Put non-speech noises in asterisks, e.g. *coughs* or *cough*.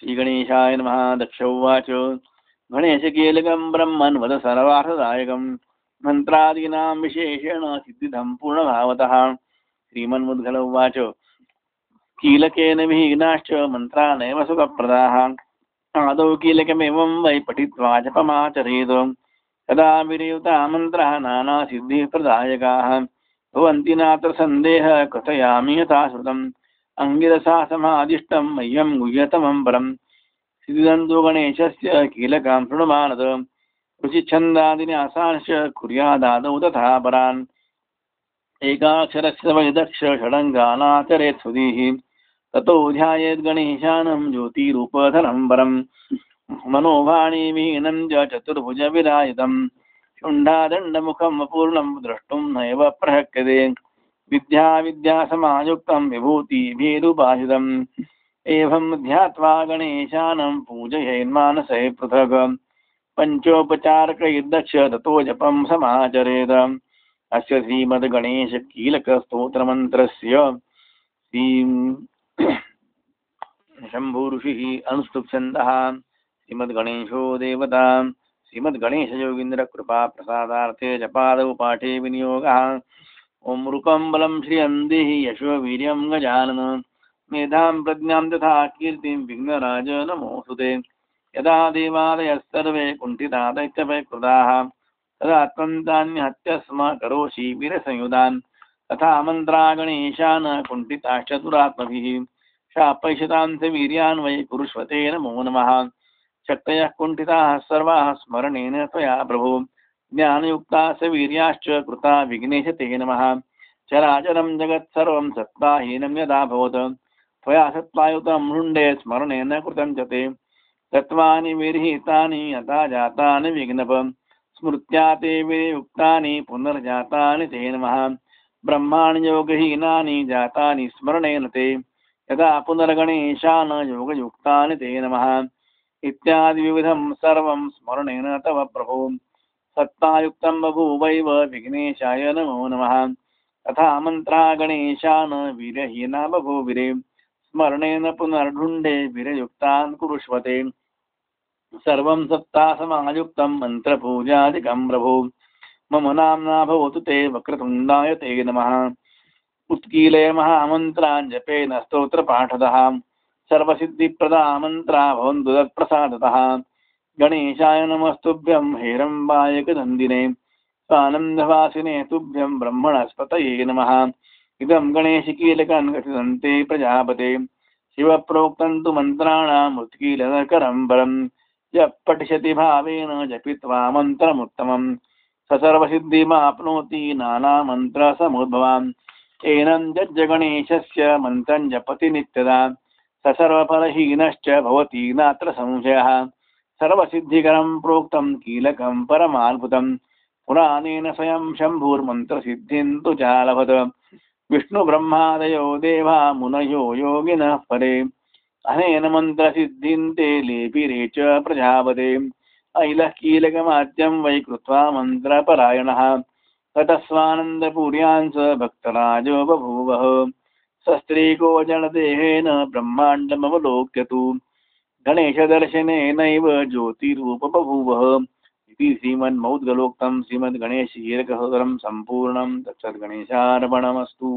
श्रीगणेशाय नमः दक्ष उवाच। गणेशकीलकं ब्रह्मन् वद सर्वार्थदायकं मन्त्रादीनां विशेषेण सिद्धिदं पूर्णभावतः। श्रीमन्मुद्गल उवाच। कीलकेन विहीनाश्च मन्त्रा नैव सुखप्रदाः। आदौ कीलकमेवं वै पठित्वा जपमाचरेत्। तदा विनियुता मन्त्रः नानासिद्धिः प्रदायकाः भवन्ति नात्र सन्देहः कथयामि यथा श्रुतम् अङ्गिरसा समादिष्टं मह्यं गुह्यतमं परं सिद्धिदन्तो गणेशस्य कीलकां शृणुमानद। रुचिच्छन्दादिन्यासांश्च कुर्यादादौ तथा परान् एकाक्षरस्य वै दक्ष षडङ्गानाचरेत् सुधीः ततो ध्यायेत् गणेशानं ज्योतिरूपधरं परं मनोभाणिविहीनं च चतुर्भुजविराजितं शुण्डादण्डमुखम् अपूर्णं द्रष्टुं नैव प्रशक्यते विद्या विद्यासमायुक्तं विभूतिभिरुपासितम् एवं ध्यात्वा गणेशानं पूजयेन्मानसे पृथक्। पञ्चोपचारकैर्दक्ष ततो जपं समाचरेत् अस्य श्रीमद्गणेशकीलकस्तोत्रमन्त्रस्य श्रीं *coughs* शम्भुऋषिः अनुष्टुप्छन्दः श्रीमद्गणेशो देवता। श्रीमद्गणेशयोगीन्द्रकृपाप्रसादार्थे जपादौ पाठे विनियोगः। ॐ रूपं बलं श्रियन्दिः यशो वीर्यं गजानन। मेधां प्रज्ञां तथा कीर्तिं विघ्नराज नमोऽस्तु ते। यदा देवादयः सर्वे कुण्ठितादैत्यभयकृताः तदा त्वं तान्यहत्य स्म करोषि वीरसंयुधान्। तथा मन्त्रा गणेशान् कुण्ठिताश्च दुरात्मभिः शापैषतांस वीर्यान् वै कुरुष्वते नमो नमः। शक्तयः कुण्ठिताः सर्वाः स्मरणेन त्वया प्रभो। ज्ञानयुक्ताः वीर्याश्च कृता विघ्नेश ते नमः। चराचरं जगत्सर्वं सत्त्वाहीनं यदा भवत्। त्वया सत्त्वायुतं मृण्डे स्मरणेन कृतं च ते। तत्त्वानि विरहितानि, यथा जातानि विघ्नप। स्मृत्या ते वियुक्तानि पुनर्जातानि ते नमः। ब्रह्माणि योगहीनानि, जातानि स्मरणेन ते। यदा पुनर्गणेशान् योगयुक्तानि ते नमः। इत्यादिविविधं सर्वं स्मरणेन तव प्रभो। सत्तायुक्तं बभूवैव विघ्नेशाय नमो नमः। तथा मन्त्रा गणेशान् वीरहीना बभूविरे, स्मरणेन पुनर्ढुण्डे वीरयुक्तान् कुरुष्वते। सर्वं सत्तासमायुक्तं मन्त्रपूजादिकं प्रभो। मम नाम्ना भवतु ते वक्रतुण्डाय ते नमः। उत्कीलय महामन्त्रान् जपेन स्तोत्रपाठतः। सर्वसिद्धिप्रदा भवन्तु तत्प्रसादतः। गणेशाय नमस्तुभ्यं हेरम्बायकनन्दिने स्वानन्दवासिने तुभ्यं ब्रह्मणस्पतये नमः। इदं प्रजापते। शिवप्रोक्तं तु मन्त्राणाम् उत्कीलकरं परं यः पठिष्यति भावेन जपित्वा मन्त्रमुत्तमं स सर्वसिद्धिमाप्नोति नानामन्त्रसमुद्भवान्। एनं मन्त्रं जपति नित्यदा। स भवति नात्र संशयः। सर्वसिद्धिकरं प्रोक्तं कीलकं परमाद्भुतं। पुराणेन स्वयं शम्भुर्मन्त्रसिद्धिं तु चालभत। विष्णुब्रह्मादयो देवा मुनयो योगिनः परे अनेन मन्त्रसिद्धिं ते लेपिरे च प्रजापते। अहिलः कीलकमाद्यं वै कृत्वा मन्त्रपरायणः। ततस्वानन्दपुर्यां स भक्तराजो बभूवः सस्त्रीको जनदेहेन ब्रह्माण्डमवलोक्य तु गणेशदर्शनेनैव ज्योतिरूप बभूवः इति श्रीमन्मौद्गलोक्तं श्रीमद्गणेशकीलकसोदरं सम्पूर्णं तत्सद्गणेशार्पणमस्तु।